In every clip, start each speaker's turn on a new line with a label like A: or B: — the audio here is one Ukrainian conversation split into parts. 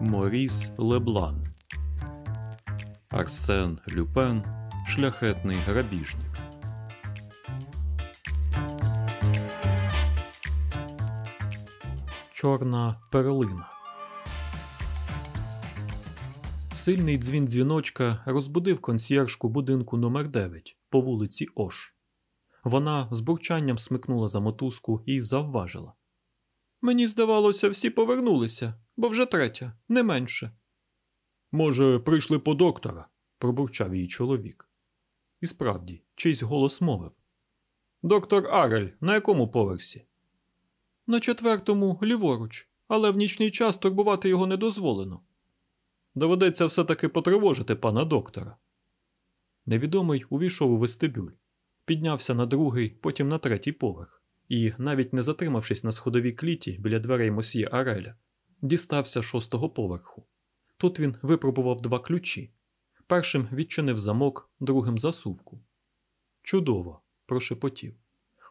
A: Моріс Леблан Арсен Люпен Шляхетний грабіжник. Чорна перлина. Сильний дзвін дзвіночка розбудив консьєржку будинку номер 9 по вулиці Ош. Вона з бурчанням смикнула за мотузку і завважила. Мені здавалося, всі повернулися, бо вже третя, не менше. Може, прийшли по доктора, пробурчав її чоловік. І справді, чийсь голос мовив. Доктор Арель, на якому поверсі? На четвертому, ліворуч, але в нічний час турбувати його не дозволено. Доведеться все таки потривожити пана доктора. Невідомий увійшов у вестибюль, піднявся на другий, потім на третій поверх, і, навіть не затримавшись на сходовій кліті біля дверей мосьє Ареля, дістався шостого поверху. Тут він випробував два ключі. Першим відчинив замок, другим засувку. Чудово, прошепотів.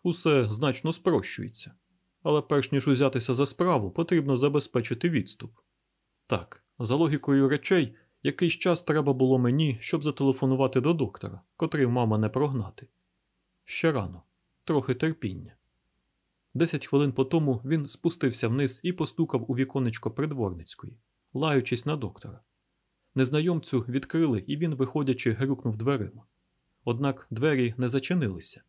A: Усе значно спрощується. Але перш ніж узятися за справу, потрібно забезпечити відступ. Так, за логікою речей, якийсь час треба було мені, щоб зателефонувати до доктора, котрий мама не прогнати. Ще рано, трохи терпіння. Десять хвилин по тому він спустився вниз і постукав у віконечко придворницької, лаючись на доктора. Незнайомцю відкрили, і він, виходячи, грюкнув дверима. Однак двері не зачинилися.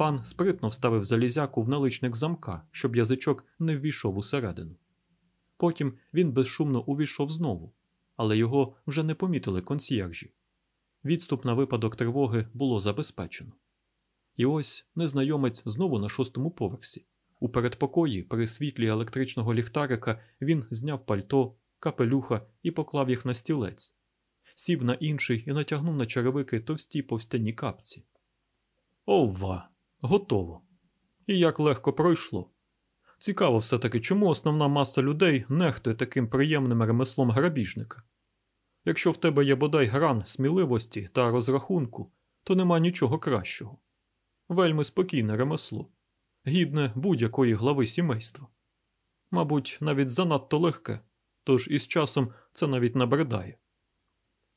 A: Пан спритно вставив залізяку в наличник замка, щоб язичок не ввійшов усередину. Потім він безшумно увійшов знову, але його вже не помітили консьєржі. Відступ на випадок тривоги було забезпечено. І ось незнайомець знову на шостому поверсі. У передпокої, при світлі електричного ліхтарика, він зняв пальто, капелюха і поклав їх на стілець, сів на інший і натягнув на черевики товсті повстяні капці. Ова, готово. І як легко пройшло. Цікаво все-таки, чому основна маса людей нехтує таким приємним ремеслом грабіжника. Якщо в тебе є бодай гран сміливості та розрахунку, то нема нічого кращого. Вельми спокійне ремесло, гідне будь-якої глави сімейства. Мабуть, навіть занадто легке, тож із часом це навіть набридає.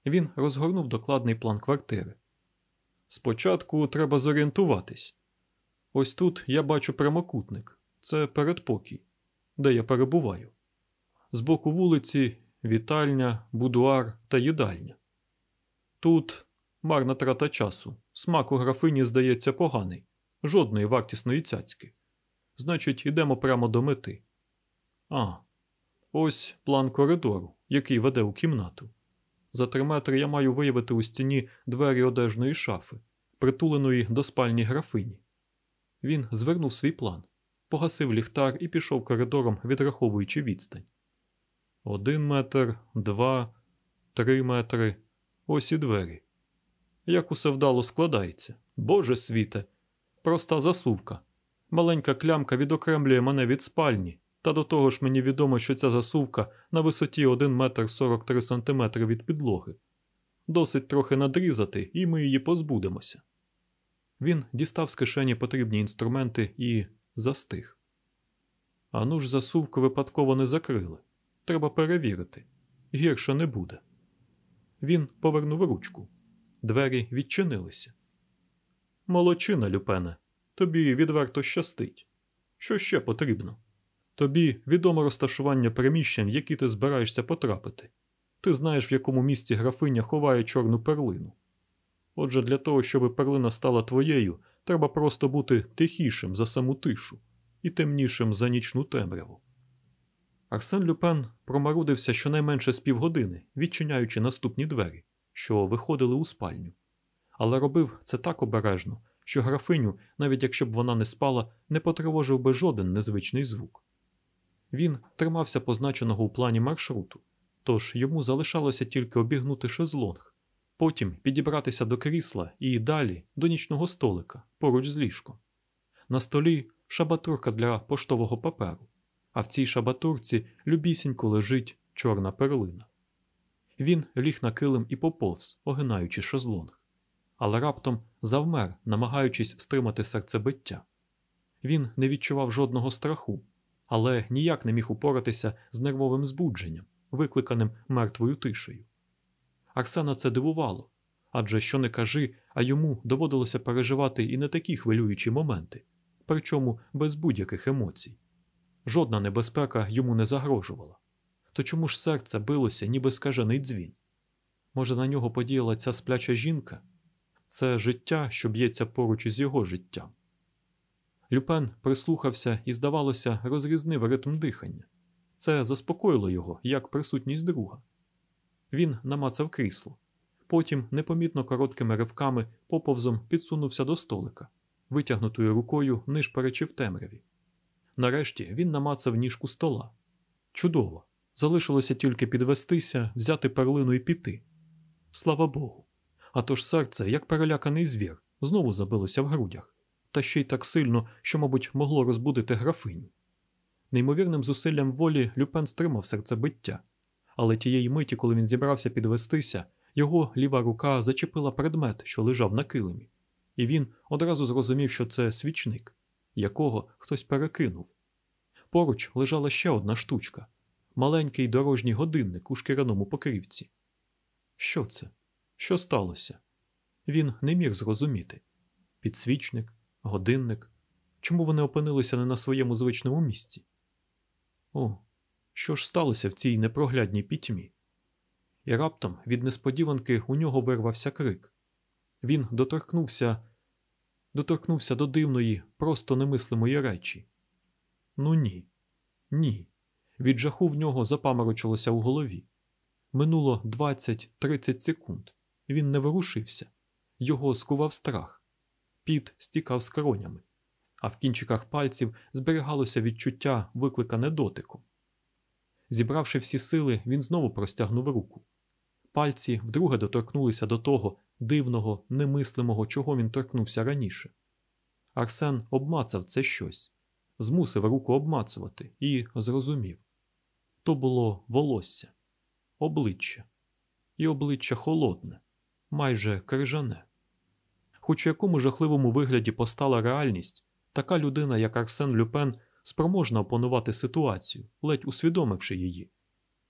A: Він розгорнув докладний план квартири. Спочатку треба зорієнтуватись. Ось тут я бачу прямокутник це передпокій, де я перебуваю. З боку вулиці вітальня, будуар та їдальня. Тут марна трата часу. Смак у графині здається поганий, жодної вартісної цяцьки. Значить, ідемо прямо до мети. А, ось план коридору, який веде у кімнату. За три метри я маю виявити у стіні двері одежної шафи, притуленої до спальні графині. Він звернув свій план, погасив ліхтар і пішов коридором, відраховуючи відстань. Один метр, два, три метри. Ось і двері. Як усе вдало складається. Боже світе, проста засувка. Маленька клямка відокремлює мене від спальні, та до того ж мені відомо, що ця засувка на висоті 1 метр 43 сантиметри від підлоги. Досить трохи надрізати, і ми її позбудемося. Він дістав з кишені потрібні інструменти і застиг. Ану ж засувку випадково не закрили. Треба перевірити. Гірше не буде. Він повернув ручку. Двері відчинилися. Молодчина, Люпене, тобі відверто щастить. Що ще потрібно? Тобі відомо розташування приміщень, в які ти збираєшся потрапити. Ти знаєш, в якому місці графиня ховає чорну перлину. Отже, для того, щоб перлина стала твоєю, треба просто бути тихішим за саму тишу і темнішим за нічну темряву. Арсен Люпен промарудився щонайменше з півгодини, відчиняючи наступні двері, що виходили у спальню, але робив це так обережно, що графиню, навіть якщо б вона не спала, не потривожив би жоден незвичний звук. Він тримався позначеного у плані маршруту, тож йому залишалося тільки обігнути шезлонг, Потім підібратися до крісла і далі до нічного столика поруч з ліжком. На столі шабатурка для поштового паперу, а в цій шабатурці любісінько лежить чорна перлина. Він ліг на килим і поповз, огинаючи шезлонг, але раптом завмер, намагаючись стримати серцебиття. Він не відчував жодного страху, але ніяк не міг упоратися з нервовим збудженням, викликаним мертвою тишею. Арсена це дивувало адже що не кажи, а йому доводилося переживати і не такі хвилюючі моменти, причому без будь-яких емоцій. Жодна небезпека йому не загрожувала. То чому ж серце билося, ніби скажений дзвін? Може, на нього подіяла ця спляча жінка? Це життя, що б'ється поруч із його життям. Люпен прислухався і, здавалося, розрізнив ритм дихання. Це заспокоїло його, як присутність друга. Він намацав крісло, потім непомітно короткими ривками поповзом підсунувся до столика, витягнутою рукою нишперечи в темряві. Нарешті він намацав ніжку стола. Чудово! Залишилося тільки підвестися, взяти перлину і піти. Слава Богу. А то ж серце, як переляканий звір, знову забилося в грудях, та ще й так сильно, що, мабуть, могло розбудити графиню. Неймовірним зусиллям волі Люпен стримав серцебиття, але тієї миті, коли він зібрався підвестися, його ліва рука зачепила предмет, що лежав на килимі, і він одразу зрозумів, що це свічник, якого хтось перекинув. Поруч лежала ще одна штучка маленький дорожній годинник у шкіряному покрівці. Що це? Що сталося? Він не міг зрозуміти підсвічник, годинник. Чому вони опинилися не на своєму звичному місці? О, що ж сталося в цій непроглядній пітьмі? І раптом від несподіванки у нього вирвався крик. Він доторкнувся доторкнувся до дивної, просто немислимої речі. Ну ні, ні. Від жаху в нього запаморочилося у голові. Минуло 20-30 секунд. Він не ворушився, його скував страх, піт стікав з кронями, а в кінчиках пальців зберігалося відчуття, викликане дотиком. Зібравши всі сили, він знову простягнув руку. Пальці вдруге доторкнулися до того дивного, немислимого, чого він торкнувся раніше. Арсен обмацав це щось, змусив руку обмацувати і зрозумів то було волосся, обличчя, і обличчя холодне, майже крижане. Хоч у якому жахливому вигляді постала реальність, така людина, як Арсен Люпен, спроможна опанувати ситуацію, ледь усвідомивши її.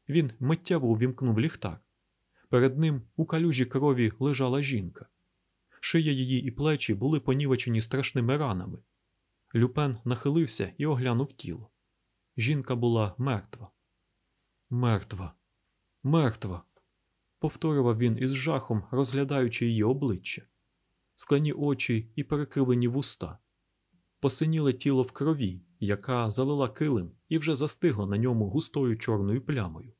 A: Він миттєво увімкнув ліхтар. Перед ним у калюжі крові лежала жінка. Шия її і плечі були понівечені страшними ранами. Люпен нахилився і оглянув тіло. Жінка була мертва. Мертва, мертва, повторював він із жахом, розглядаючи її обличчя, скляні очі і перекривлені вуста, посиніле тіло в крові, яка залила килим і вже застигла на ньому густою чорною плямою.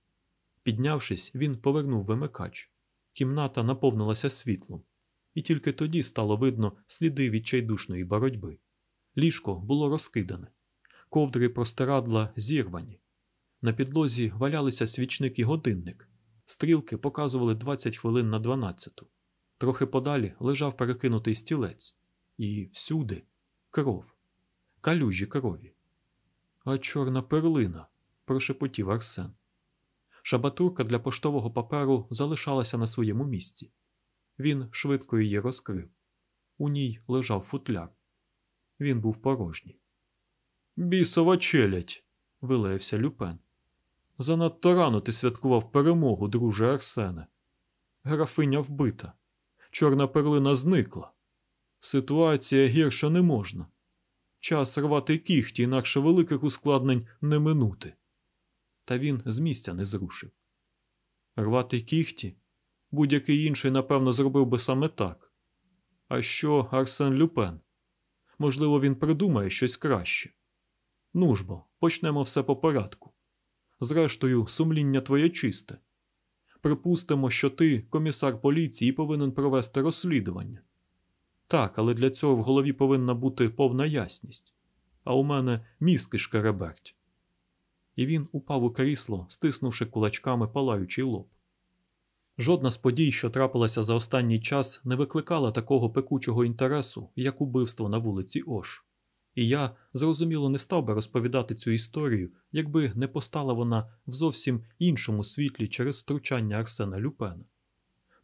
A: Піднявшись, він повернув вимикач. Кімната наповнилася світлом, і тільки тоді стало видно сліди відчайдушної боротьби. Ліжко було розкидане, ковдри простирадла зірвані. На підлозі валялися свічник і годинник. Стрілки показували 20 хвилин на 12. Трохи подалі лежав перекинутий стілець, і всюди кров, калюжі крові. А чорна перлина, прошепотів Арсен. Шабатурка для поштового паперу залишалася на своєму місці. Він швидко її розкрив. У ній лежав футляр. Він був порожній. Бісова челядь, вилаявся Люпен. Занадто рано ти святкував перемогу, друже Арсене. Графиня вбита. Чорна перлина зникла. Ситуація гірша не можна. Час рвати кіхті, інакше великих ускладнень не минути. Та він з місця не зрушив. Рвати кіхті? Будь-який інший, напевно, зробив би саме так. А що Арсен Люпен? Можливо, він придумає щось краще. Ну ж бо, почнемо все по порядку. Зрештою, сумління твоє чисте. Припустимо, що ти, комісар поліції, повинен провести розслідування. Так, але для цього в голові повинна бути повна ясність. А у мене мізки шкереберть. І він упав у крісло, стиснувши кулачками палаючий лоб. Жодна з подій, що трапилася за останній час, не викликала такого пекучого інтересу, як убивство на вулиці Ош. І я, зрозуміло, не став би розповідати цю історію, якби не постала вона в зовсім іншому світлі через втручання Арсена Люпена.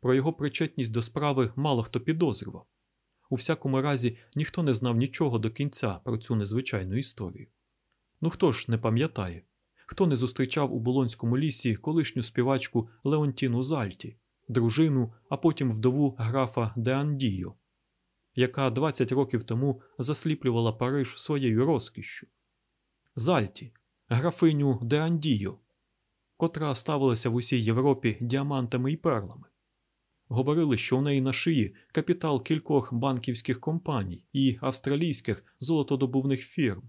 A: Про його причетність до справи мало хто підозрював. У всякому разі, ніхто не знав нічого до кінця про цю незвичайну історію. Ну хто ж не пам'ятає, хто не зустрічав у Болонському лісі колишню співачку Леонтіну Зальті, дружину, а потім вдову графа де Андіо, яка 20 років тому засліплювала Париж своєю розкішшю. Зальті, графиню де Андіо, котра ставилася в усій Європі діамантами і перлами. Говорили, що у неї на шиї капітал кількох банківських компаній і австралійських золотодобувних фірм.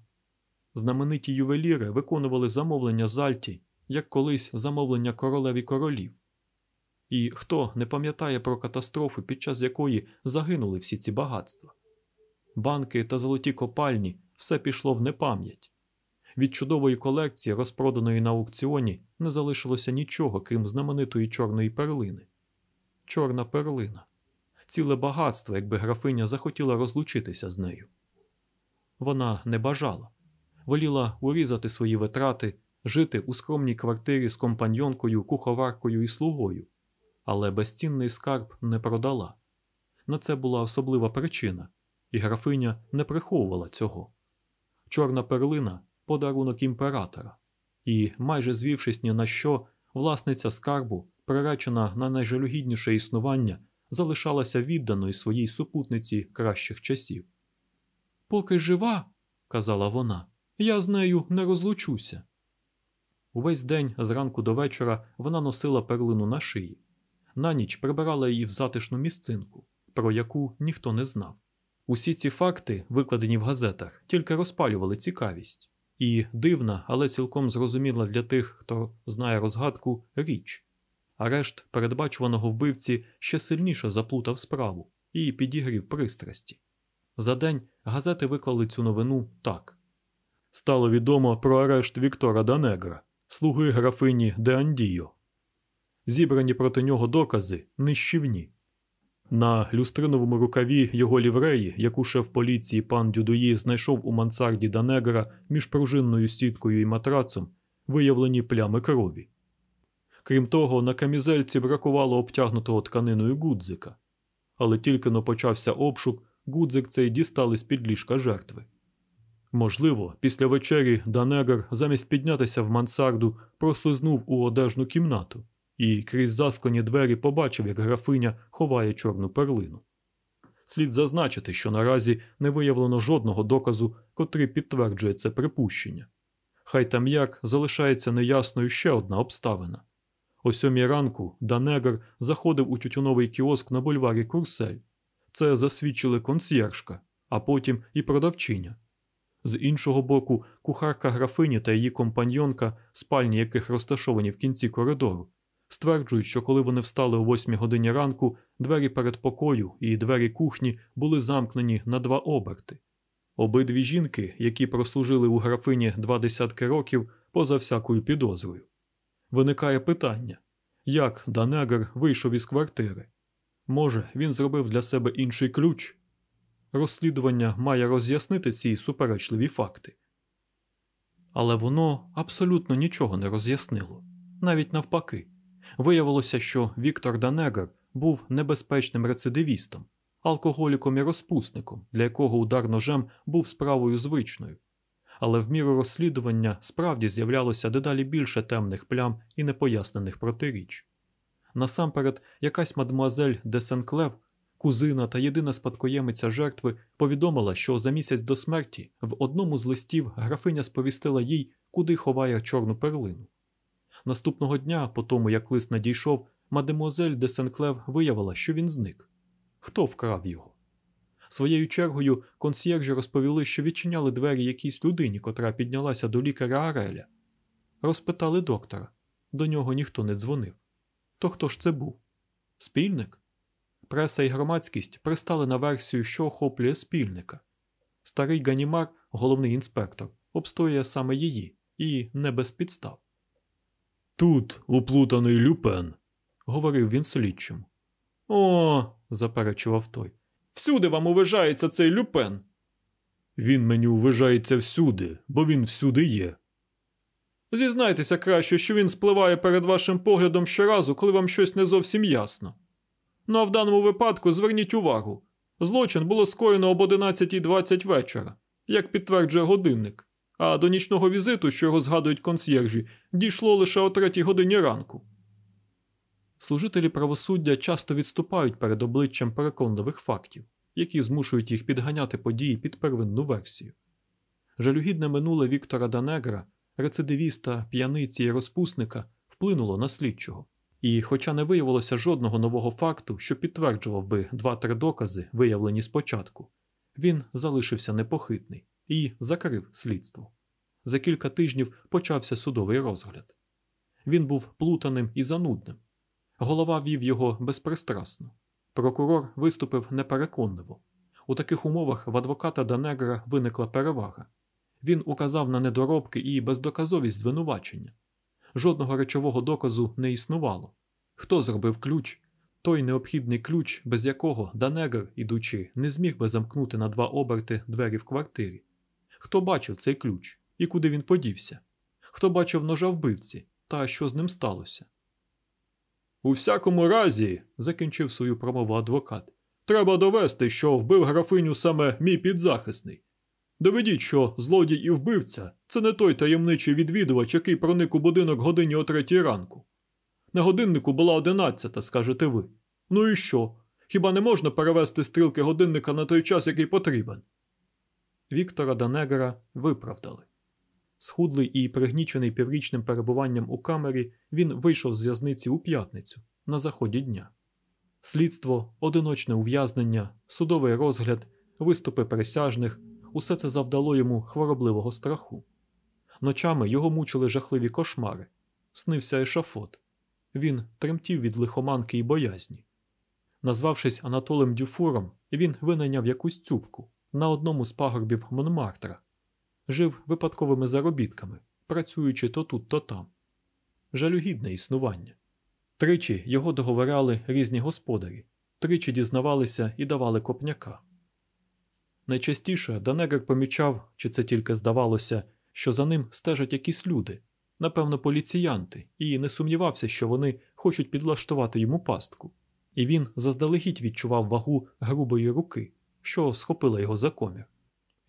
A: Знамениті ювеліри виконували замовлення Зальті, як колись замовлення королеві королів. І хто не пам'ятає про катастрофу, під час якої загинули всі ці багатства? Банки та золоті копальні все пішло в непам'ять. Від чудової колекції, розпроданої на аукціоні, не залишилося нічого, крім знаменитої чорної перлини. Чорна перлина, ціле багатство, якби графиня захотіла розлучитися з нею. Вона не бажала, воліла урізати свої витрати, жити у скромній квартирі з компаньонкою, куховаркою і слугою, але безцінний скарб не продала. На це була особлива причина, і графиня не приховувала цього. Чорна перлина подарунок імператора, і, майже звівшись ні на що, власниця скарбу, приречена на найжалюгідніше існування, залишалася відданою своїй супутниці кращих часів. Поки жива, казала вона, я з нею не розлучуся. Увесь день зранку до вечора вона носила перлину на шиї. На ніч прибирала її в затишну місцинку, про яку ніхто не знав. Усі ці факти, викладені в газетах, тільки розпалювали цікавість, і дивна, але цілком зрозуміла для тих, хто знає розгадку, річ. Арешт передбачуваного вбивці ще сильніше заплутав справу і підігрів пристрасті. За день газети виклали цю новину так: стало відомо про арешт Віктора Данегра, слуги графині Де Андіо. Зібрані проти нього докази нищівні. На люстриновому рукаві його лівреї, яку шеф поліції пан Дюдуї знайшов у мансарді Данегра між пружинною сіткою і матрацом, виявлені плями крові. Крім того, на камізельці бракувало обтягнутого тканиною гудзика, але тільки но почався обшук, гудзик цей дістали з під ліжка жертви. Можливо, після вечері Данегар, замість піднятися в мансарду, прослизнув у одежну кімнату і крізь засклені двері побачив, як графиня ховає чорну перлину. Слід зазначити, що наразі не виявлено жодного доказу, котрий підтверджує це припущення. Хай там як залишається неясною ще одна обставина. О сьомій ранку Данегар заходив у тютюновий кіоск на бульварі Курсель. Це засвідчили консьєржка, а потім і продавчиня. З іншого боку, кухарка графині та її компаньонка, спальні яких розташовані в кінці коридору, стверджують, що коли вони встали о восьмій годині ранку, двері передпокою і двері кухні були замкнені на два оберти. Обидві жінки, які прослужили у графині два десятки років, поза всякою підозрою. Виникає питання як Данегер вийшов із квартири? Може, він зробив для себе інший ключ? Розслідування має роз'яснити ці суперечливі факти. Але воно абсолютно нічого не роз'яснило, навіть навпаки. Виявилося, що Віктор Данегер був небезпечним рецидивістом, алкоголіком і розпусником, для якого удар ножем був справою звичною. Але в міру розслідування справді з'являлося дедалі більше темних плям і непояснених протиріч. Насамперед, якась мадмуазель де Сенклев, кузина та єдина спадкоємиця жертви, повідомила, що за місяць до смерті в одному з листів графиня сповістила їй, куди ховає чорну перлину. Наступного дня, по тому як лист надійшов, мадемуазель де Сенклев виявила, що він зник. Хто вкрав його? Своєю чергою консьєржі розповіли, що відчиняли двері якійсь людині, котра піднялася до лікаря Ареля. Розпитали доктора. До нього ніхто не дзвонив. То хто ж це був? Спільник? Преса і громадськість пристали на версію, що охоплює спільника. Старий Ганімар, головний інспектор, обстоює саме її і не без підстав. Тут уплутаний люпен, говорив він слідчому. О, заперечував той. Всюди вам уважається цей люпен. Він мені уважається всюди, бо він всюди є. Зізнайтеся краще, що він спливає перед вашим поглядом щоразу, коли вам щось не зовсім ясно. Ну а в даному випадку зверніть увагу злочин було скоєно об 11.20 вечора, як підтверджує годинник, а до нічного візиту, що його згадують консьєржі, дійшло лише о 3 годині ранку. Служителі правосуддя часто відступають перед обличчям переконливих фактів, які змушують їх підганяти події під первинну версію. Жалюгідне минуле Віктора Данегра, рецидивіста, п'яниці і розпусника, вплинуло на слідчого. І, хоча не виявилося жодного нового факту, що підтверджував би два-три докази, виявлені спочатку, він залишився непохитний і закрив слідство. За кілька тижнів почався судовий розгляд. Він був плутаним і занудним. Голова вів його безпристрасно. Прокурор виступив непереконливо. У таких умовах в адвоката Данегра виникла перевага. Він указав на недоробки і бездоказовість звинувачення. Жодного речового доказу не існувало. Хто зробив ключ? Той необхідний ключ, без якого Данегр, ідучи, не зміг би замкнути на два оберти двері в квартирі. Хто бачив цей ключ і куди він подівся? Хто бачив ножа вбивці та що з ним сталося? У всякому разі, закінчив свою промову адвокат, треба довести, що вбив графиню саме мій підзахисний. Доведіть, що злодій і вбивця це не той таємничий відвідувач, який проник у будинок годині о третій ранку. На годиннику була одинадцята, скажете ви. Ну і що? Хіба не можна перевести стрілки годинника на той час, який потрібен? Віктора Данегера виправдали. Схудлий і пригнічений піврічним перебуванням у камері, він вийшов з в'язниці у п'ятницю на заході дня. Слідство, одиночне ув'язнення, судовий розгляд, виступи присяжних усе це завдало йому хворобливого страху. Ночами його мучили жахливі кошмари, снився ешафот. Він тремтів від лихоманки і боязні. Назвавшись Анатолем Дюфуром, він винайняв якусь цюбку на одному з пагорбів Монмартра жив випадковими заробітками, працюючи то тут, то там. Жалюгідне існування. Тричі його договоряли різні господарі, тричі дізнавалися і давали копняка. Найчастіше Данегер помічав, чи це тільки здавалося, що за ним стежать якісь люди, напевно, поліціянти, і не сумнівався, що вони хочуть підлаштувати йому пастку, і він заздалегідь відчував вагу грубої руки, що схопила його за комір.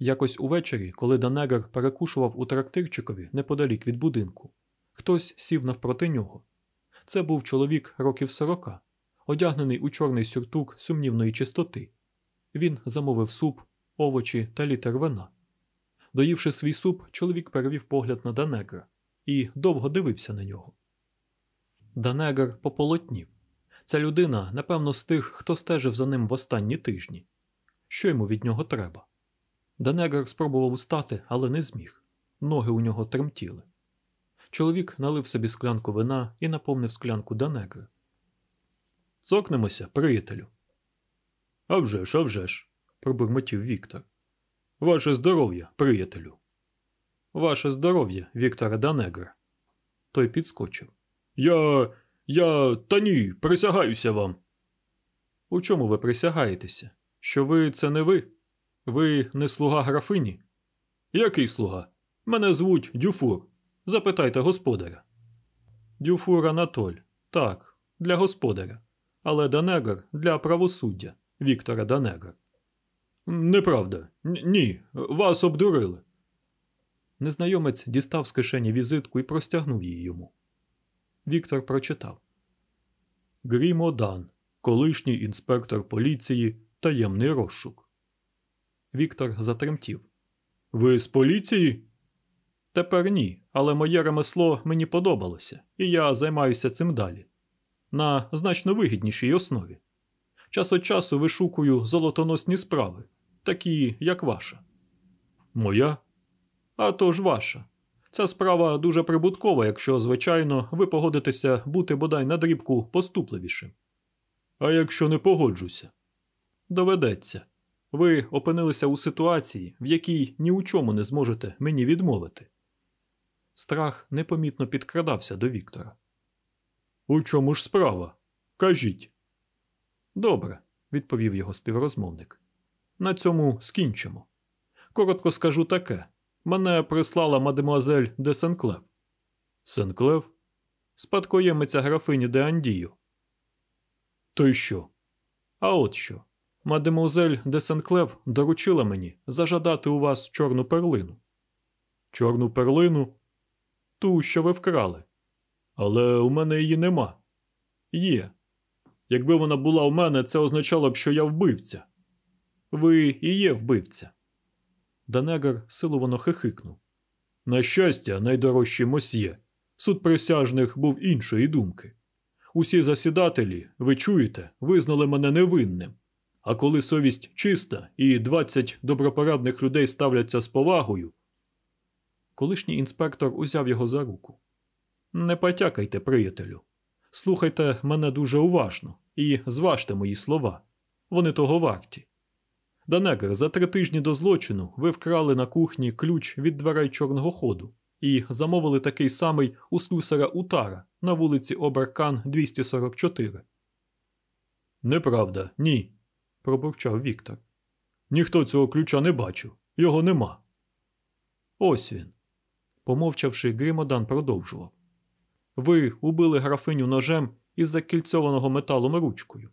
A: Якось увечері, коли Данегер перекушував у трактирчикові неподалік від будинку, хтось сів навпроти нього. Це був чоловік років сорока, одягнений у чорний сюртук сумнівної чистоти. Він замовив суп, овочі та літер вина. Доївши свій суп, чоловік перевів погляд на Данегра і довго дивився на нього. Данегер пополотнів. Ця людина, напевно, з тих, хто стежив за ним в останні тижні. Що йому від нього треба? Данегер спробував устати, але не зміг. Ноги у нього тремтіли. Чоловік налив собі склянку вина і наповнив склянку Данегра. Цокнемося, приятелю. «А вже ж, а вже ж», – пробурмотів Віктор. Ваше здоров'я, приятелю. Ваше здоров'я, Віктора Данегра. Той підскочив. Я. я. та ні, присягаюся вам. У чому ви присягаєтеся? Що ви це не ви? Ви не слуга графині? Який слуга? Мене звуть Дюфур. Запитайте господаря. Дюфур Анатоль. Так, для господаря. Але Данегар для правосуддя Віктора Данегар. Неправда. Ні. Вас обдурили. Незнайомець дістав з кишені візитку і простягнув її йому. Віктор прочитав Грім колишній інспектор поліції, таємний розшук. Віктор затремтів. Ви з поліції? Тепер ні, але моє ремесло мені подобалося, і я займаюся цим далі. На значно вигіднішій основі. Час від часу вишукую золотоносні справи, такі, як ваша. Моя? А то ж ваша. Ця справа дуже прибуткова, якщо, звичайно, ви погодитеся бути бодай на дрібку поступливішим. А якщо не погоджуся, доведеться. Ви опинилися у ситуації, в якій ні у чому не зможете мені відмовити. Страх непомітно підкрадався до Віктора. У чому ж справа?
B: Кажіть.
A: Добре, відповів його співрозмовник. На цьому скінчимо. Коротко скажу таке. Мене прислала мадемуазель де Сенклев.
B: Сенклев?
A: Спадкоємиця графині де Андію.
B: То й що?
A: А от що. Мадемуазель де Сенклев доручила мені зажадати у вас чорну перлину.
B: Чорну перлину?
A: Ту, що ви вкрали.
B: Але у мене її нема.
A: Є.
B: Якби вона була у мене, це означало б, що я вбивця.
A: Ви і є вбивця. Данегар силовано хихикнув.
B: На щастя, найдорожчий мосьє. Суд присяжних був іншої думки. Усі засідателі, ви чуєте, визнали мене невинним. А коли совість чиста і 20 добропорадних людей ставляться з повагою.
A: Колишній інспектор узяв його за руку. Не потякайте, приятелю. Слухайте мене дуже уважно і зважте мої слова. Вони того варті. Данегер, за три тижні до злочину ви вкрали на кухні ключ від дверей чорного ходу і замовили такий самий у слюсара Утара на вулиці Оберкан 244.
B: Неправда, ні,
A: пробурчав Віктор.
B: Ніхто цього ключа не бачив, його нема.
A: Ось він. Помовчавши, Гримодан продовжував. Ви убили графиню ножем із закільцьованого металом ручкою.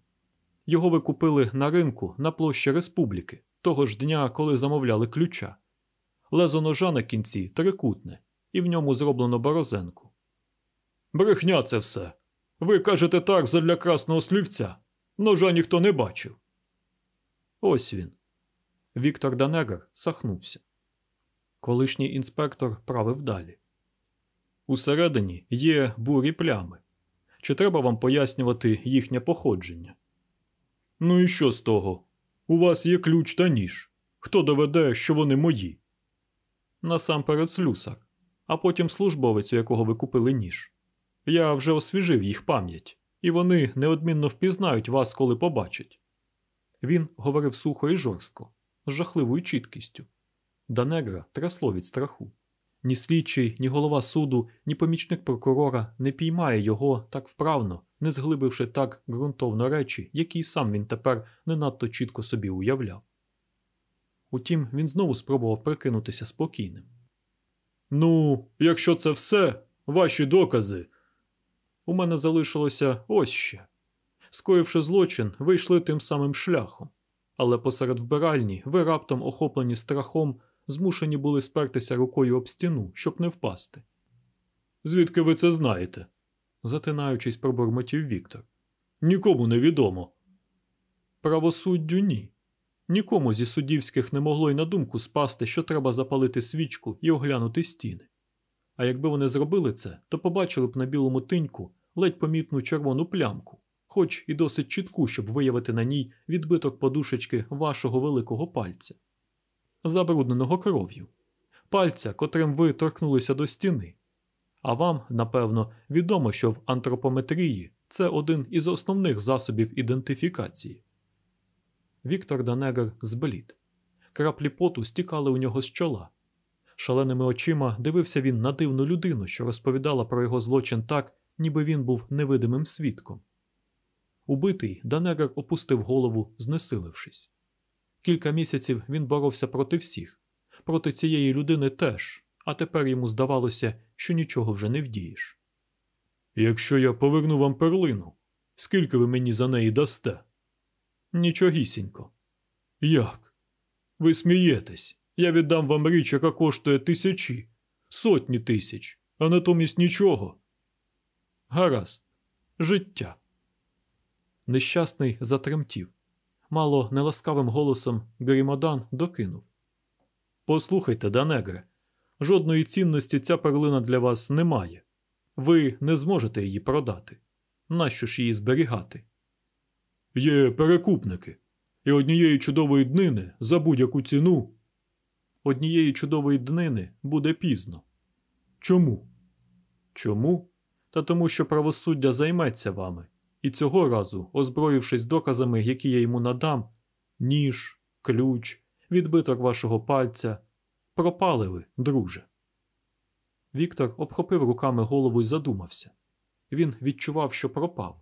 A: Його ви купили на ринку на площі Республіки того ж дня, коли замовляли ключа. Лезо ножа на кінці трикутне, і в ньому зроблено борозенку.
B: Брехня це все. Ви кажете так задля красного слівця. Ножа ніхто не бачив.
A: Ось він. Віктор Данегар сахнувся. Колишній інспектор правив далі. Усередині є бурі плями. Чи треба вам пояснювати їхнє походження?
B: Ну і що з того? У вас є ключ та ніж. Хто доведе, що вони мої?
A: Насамперед слюсар, а потім службовець, у якого ви купили ніж. Я вже освіжив їх пам'ять, і вони неодмінно впізнають вас, коли побачать. Він говорив сухо і жорстко, з жахливою чіткістю. Данегра трясло від страху. Ні слідчий, ні голова суду, ні помічник прокурора не піймає його так вправно, не зглибивши так ґрунтовно речі, які й сам він тепер не надто чітко собі уявляв. Утім, він знову спробував прикинутися спокійним.
B: Ну, якщо це все, ваші докази.
A: У мене залишилося ось ще. Скоївши злочин, ви йшли тим самим шляхом, але посеред вбиральні ви раптом охоплені страхом змушені були спертися рукою об стіну, щоб не впасти.
B: Звідки ви це знаєте?
A: затинаючись, пробурмотів Віктор.
B: Нікому не відомо.
A: Правосуддю ні. Нікому зі суддівських не могло й на думку спасти, що треба запалити свічку і оглянути стіни. А якби вони зробили це, то побачили б на білому тиньку ледь помітну червону плямку, хоч і досить чітку, щоб виявити на ній відбиток подушечки вашого великого пальця забрудненого кров'ю, пальця, котрим ви торкнулися до стіни. А вам, напевно, відомо, що в антропометрії це один із основних засобів ідентифікації. Віктор Данегер зблід. Краплі поту стікали у нього з чола. Шаленими очима дивився він на дивну людину, що розповідала про його злочин так, ніби він був невидимим свідком. Убитий Данегер опустив голову, знесилившись. Кілька місяців він боровся проти всіх, проти цієї людини теж, а тепер йому здавалося, що нічого вже не вдієш.
B: Якщо я поверну вам перлину, скільки ви мені за неї дасте?
A: Нічогісінько.
B: Як? Ви смієтесь? Я віддам вам річ, яка коштує тисячі, сотні тисяч, а натомість нічого.
A: Гаразд, життя. Нещасний затремтів мало неласкавим голосом Грімодан докинув. Послухайте, Данегре, жодної цінності ця перлина для вас не має. Ви не зможете її продати. Нащо ж її зберігати?
B: Є перекупники, і однієї чудової днини за будь-яку ціну.
A: Однієї чудової днини буде пізно.
B: Чому?
A: Чому? Та тому, що правосуддя займеться вами і цього разу, озброївшись доказами, які я йому надам, ніж, ключ, відбиток вашого пальця, пропали ви, друже. Віктор обхопив руками голову і задумався. Він відчував, що пропав.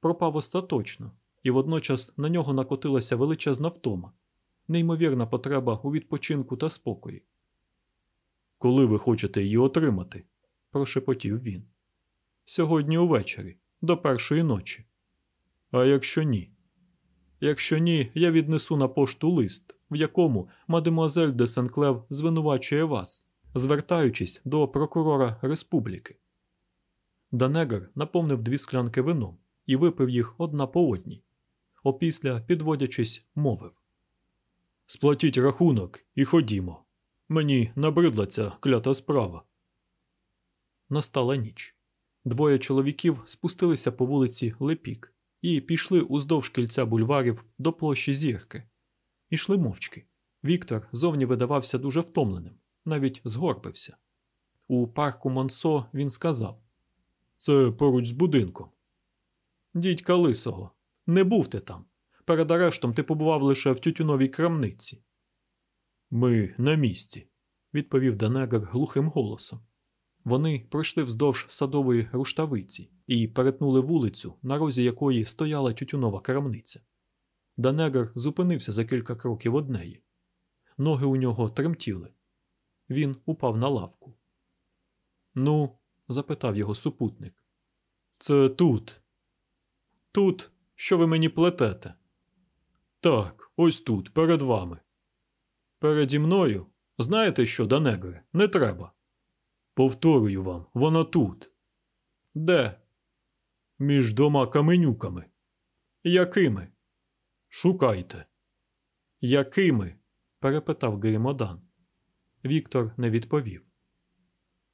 A: пропав остаточно, і водночас на нього накотилася величезна втома, неймовірна потреба у відпочинку та спокої.
B: Коли ви хочете її отримати?
A: прошепотів він. Сьогодні увечері, до першої ночі.
B: А якщо ні?
A: Якщо ні, я віднесу на пошту лист, в якому мадемуазель де Сенклев звинувачує вас, звертаючись до прокурора республіки. Данегер наповнив дві склянки вином і випив їх одна по одній. Опісля, підводячись, мовив
B: Сплатіть рахунок і ходімо. Мені набридла ця клята справа.
A: Настала ніч. Двоє чоловіків спустилися по вулиці Лепік і пішли уздовж кільця бульварів до площі зірки. Ішли мовчки. Віктор зовні видавався дуже втомленим, навіть згорбився. У парку Монсо він сказав
B: Це поруч з будинком.
A: Дідька лисого, не був ти там. Перед арештом ти побував лише в тютюновій крамниці.
B: Ми на місці,
A: відповів Данегер глухим голосом. Вони пройшли вздовж садової руштавиці і перетнули вулицю, на розі якої стояла тютюнова крамниця. Данегер зупинився за кілька кроків од неї. Ноги у нього тремтіли. Він упав на лавку. Ну, запитав його супутник.
B: Це тут.
A: Тут, що ви мені плетете?
B: Так, ось тут, перед вами.
A: Переді мною? Знаєте що, Данегре, не треба.
B: Повторюю вам, вона тут.
A: Де?
B: Між двома каменюками.
A: Якими?
B: Шукайте.
A: Якими? перепитав Гримодан. Віктор не відповів.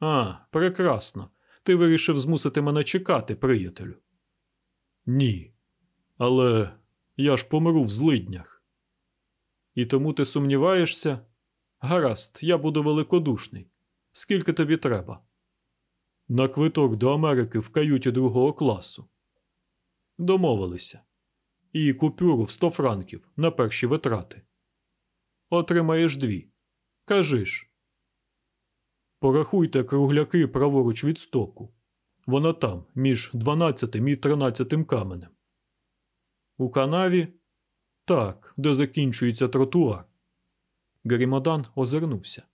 A: А, прекрасно. Ти вирішив змусити мене чекати, приятелю.
B: Ні. Але я ж помру в злиднях.
A: І тому ти сумніваєшся? Гаразд, я буду великодушний. Скільки тобі треба?
B: На квиток до Америки в каюті другого класу.
A: Домовилися.
B: І купюру в 100 франків на перші витрати.
A: Отримаєш дві. Кажи.
B: Порахуйте кругляки праворуч від стоку. Вона там, між 12 і 13 каменем.
A: У канаві?
B: Так, де закінчується тротуар.
A: Грімодан озирнувся.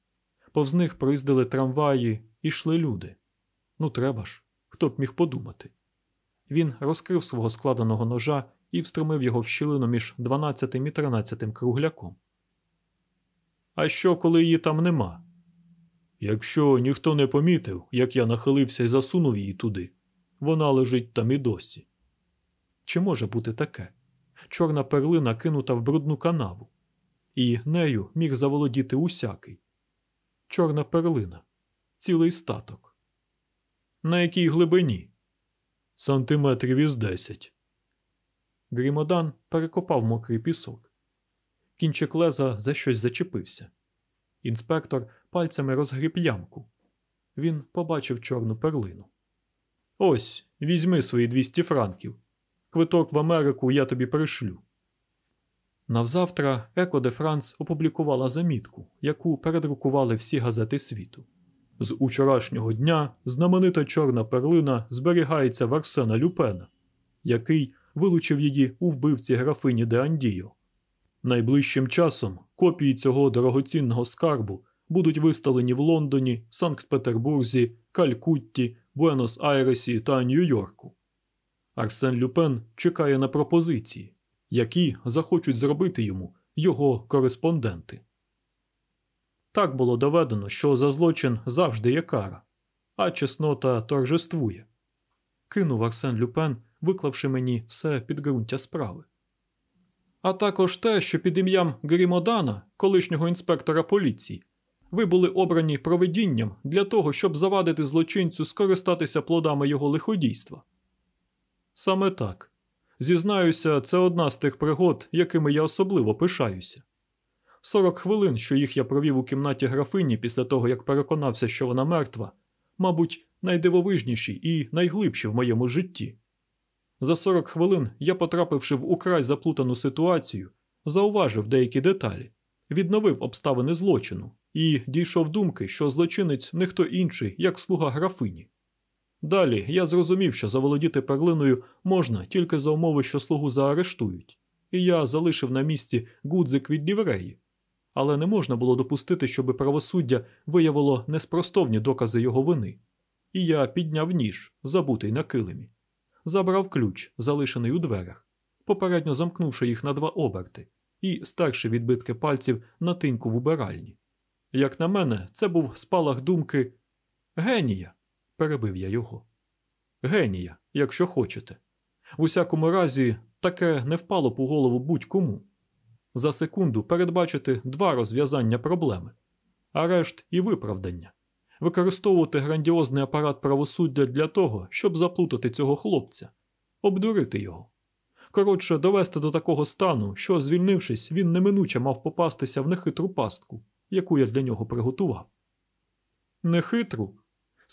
A: Повз них проїздили трамваї і йшли люди. Ну, треба ж, хто б міг подумати. Він розкрив свого складеного ножа і встромив його в щілину між 12 і 13 кругляком. А що, коли її там нема?
B: Якщо ніхто не помітив, як я нахилився і засунув її туди, вона лежить там і досі.
A: Чи може бути таке? Чорна перлина кинута в брудну канаву, і нею міг заволодіти усякий. Чорна перлина, цілий статок. На якій глибині?
B: Сантиметрів із десять.
A: Грімодан перекопав мокрий пісок. Кінчик леза за щось зачепився. Інспектор пальцями розгріб ямку. Він побачив чорну перлину. Ось, візьми свої 200 франків. Квиток в Америку я тобі пришлю. Навзавтра Еко де Франс опублікувала замітку, яку передрукували всі газети світу. З учорашнього дня знаменита чорна перлина зберігається в Арсена Люпена, який вилучив її у вбивці графині де Андіо. Найближчим часом копії цього дорогоцінного скарбу будуть виставлені в Лондоні, Санкт-Петербурзі, Калькутті, Буенос-Айресі та Нью-Йорку. Арсен Люпен чекає на пропозиції, які захочуть зробити йому його кореспонденти. Так було доведено, що за злочин завжди є кара, а чеснота торжествує. Кинув Арсен Люпен, виклавши мені все підґрунтя справи. А також те, що під ім'ям Грімодана, колишнього інспектора поліції, ви були обрані проведінням для того, щоб завадити злочинцю скористатися плодами його лиходійства. Саме так. Зізнаюся, це одна з тих пригод, якими я особливо пишаюся. Сорок хвилин, що їх я провів у кімнаті графині після того, як переконався, що вона мертва, мабуть, найдивовижніші і найглибші в моєму житті. За 40 хвилин я, потрапивши в украй заплутану ситуацію, зауважив деякі деталі, відновив обставини злочину і дійшов думки, що злочинець не хто інший, як слуга графині. Далі я зрозумів, що заволодіти перлиною можна тільки за умови, що слугу заарештують, і я залишив на місці гудзик від лівреї. Але не можна було допустити, щоб правосуддя виявило неспростовні докази його вини. І я підняв ніж, забутий на килимі, забрав ключ, залишений у дверях, попередньо замкнувши їх на два оберти, і стерши відбитки пальців на тиньку в убиральні. Як на мене, це був спалах думки генія, перебив я його. Генія, якщо хочете. В усякому разі, таке не впало б у голову будь-кому. За секунду передбачити два розв'язання проблеми, арешт і виправдання, використовувати грандіозний апарат правосуддя для того, щоб заплутати цього хлопця, обдурити його. Коротше, довести до такого стану, що, звільнившись, він неминуче мав попастися в нехитру пастку, яку я для нього приготував. Нехитру?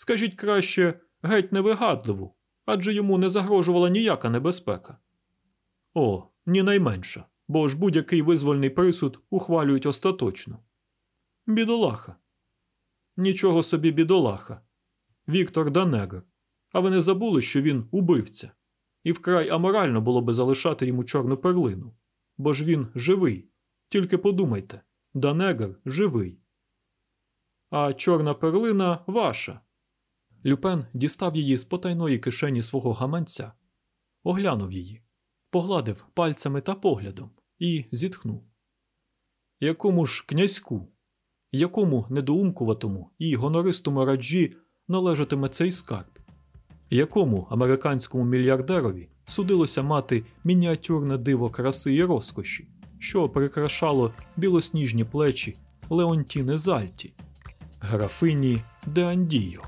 A: Скажіть краще, геть невигадливу, адже йому не загрожувала ніяка небезпека. О, ні найменша, бо ж будь-який визвольний присуд ухвалюють остаточно. Бідолаха. Нічого собі бідолаха. Віктор Данегер. А ви не забули, що він убивця, і вкрай аморально було би залишати йому чорну перлину, бо ж він живий. Тільки подумайте Данегер живий. А чорна перлина ваша. Люпен дістав її з потайної кишені свого гаманця, оглянув її, погладив пальцями та поглядом і зітхнув. Якому ж князьку, якому недоумкуватому і гонористому раджі належатиме цей скарб? Якому американському мільярдерові судилося мати мініатюрне диво краси і розкоші, що прикрашало білосніжні плечі Леонтіни Зальті, графині Де Андіо?